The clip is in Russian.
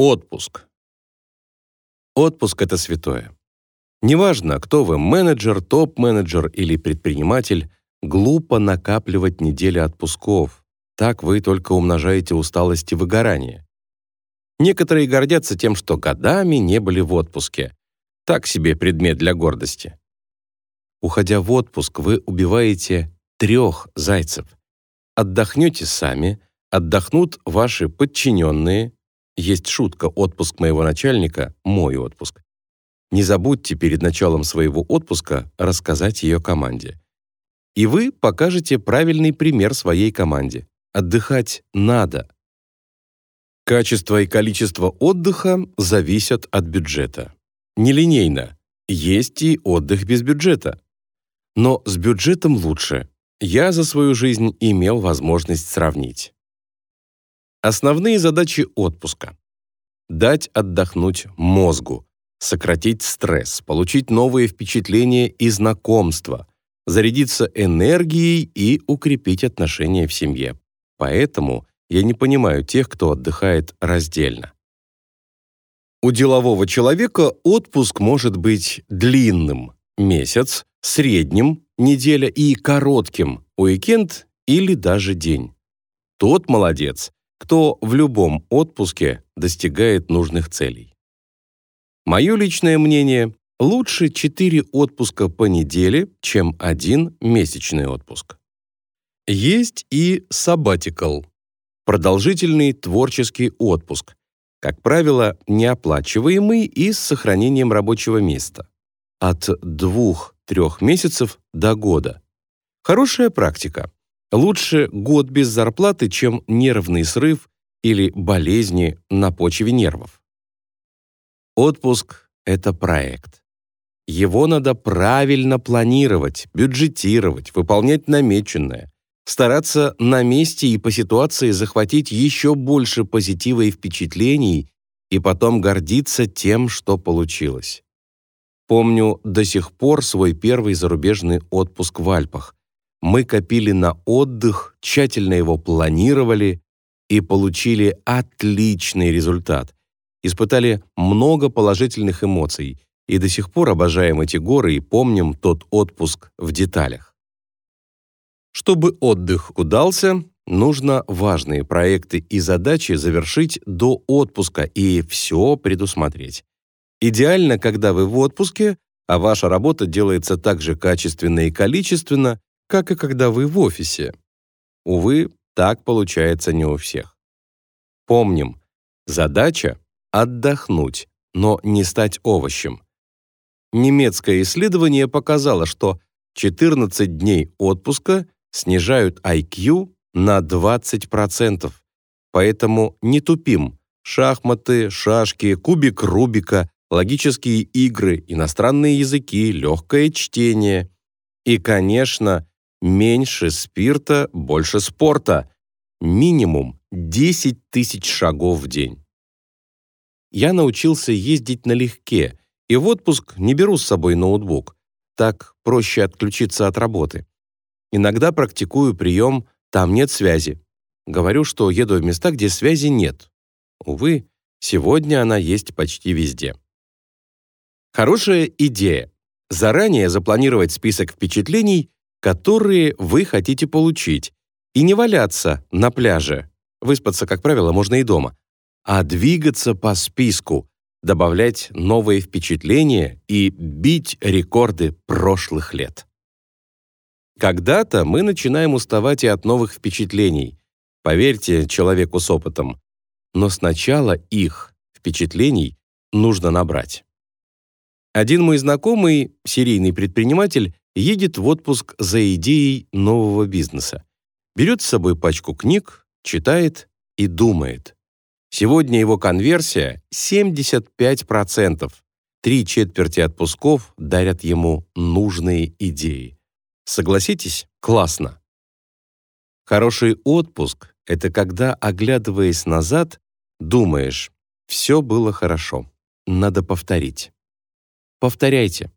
Отпуск. Отпуск — это святое. Неважно, кто вы, менеджер, топ-менеджер или предприниматель, глупо накапливать недели отпусков. Так вы только умножаете усталость и выгорание. Некоторые гордятся тем, что годами не были в отпуске. Так себе предмет для гордости. Уходя в отпуск, вы убиваете трех зайцев. Отдохнете сами, отдохнут ваши подчиненные, есть шутка «отпуск моего начальника – мой отпуск». Не забудьте перед началом своего отпуска рассказать ее команде. И вы покажете правильный пример своей команде. Отдыхать надо. Качество и количество отдыха зависят от бюджета. Нелинейно. Есть и отдых без бюджета. Но с бюджетом лучше. Я за свою жизнь имел возможность сравнить. Основные задачи отпуска. Дать отдохнуть мозгу, сократить стресс, получить новые впечатления и знакомства, зарядиться энергией и укрепить отношения в семье. Поэтому я не понимаю тех, кто отдыхает раздельно. У делового человека отпуск может быть длинным – месяц, средним – неделя и коротким – уикенд или даже день. Тот молодец, кто в любом отпуске достигает нужных целей. Мое личное мнение – лучше 4 отпуска по неделе, чем один месячный отпуск. Есть и sabbatical – продолжительный творческий отпуск, как правило, неоплачиваемый и с сохранением рабочего места. От 2-3 месяцев до года. Хорошая практика. Лучше год без зарплаты, чем нервный срыв или болезни на почве нервов. Отпуск — это проект. Его надо правильно планировать, бюджетировать, выполнять намеченное, стараться на месте и по ситуации захватить еще больше позитива и впечатлений и потом гордиться тем, что получилось. Помню до сих пор свой первый зарубежный отпуск в Альпах. Мы копили на отдых, тщательно его планировали и получили отличный результат. Испытали много положительных эмоций и до сих пор обожаем эти горы и помним тот отпуск в деталях. Чтобы отдых удался, нужно важные проекты и задачи завершить до отпуска и все предусмотреть. Идеально, когда вы в отпуске, а ваша работа делается так же качественно и количественно, как и когда вы в офисе. Увы, так получается не у всех. Помним, задача — отдохнуть, но не стать овощем. Немецкое исследование показало, что 14 дней отпуска снижают IQ на 20%. Поэтому не тупим. Шахматы, шашки, кубик Рубика, логические игры, иностранные языки, легкое чтение. И, конечно, Меньше спирта, больше спорта. Минимум 10 тысяч шагов в день. Я научился ездить налегке, и в отпуск не беру с собой ноутбук. Так проще отключиться от работы. Иногда практикую прием «там нет связи». Говорю, что еду в места, где связи нет. Увы, сегодня она есть почти везде. Хорошая идея. Заранее запланировать список впечатлений которые вы хотите получить, и не валяться на пляже. Выспаться, как правило, можно и дома, а двигаться по списку, добавлять новые впечатления и бить рекорды прошлых лет. Когда-то мы начинаем уставать и от новых впечатлений. Поверьте человеку с опытом. Но сначала их, впечатлений, нужно набрать. Один мой знакомый, серийный предприниматель, едет в отпуск за идеей нового бизнеса. Берет с собой пачку книг, читает и думает. Сегодня его конверсия 75%. Три четверти отпусков дарят ему нужные идеи. Согласитесь, классно. Хороший отпуск — это когда, оглядываясь назад, думаешь, все было хорошо, надо повторить. Повторяйте.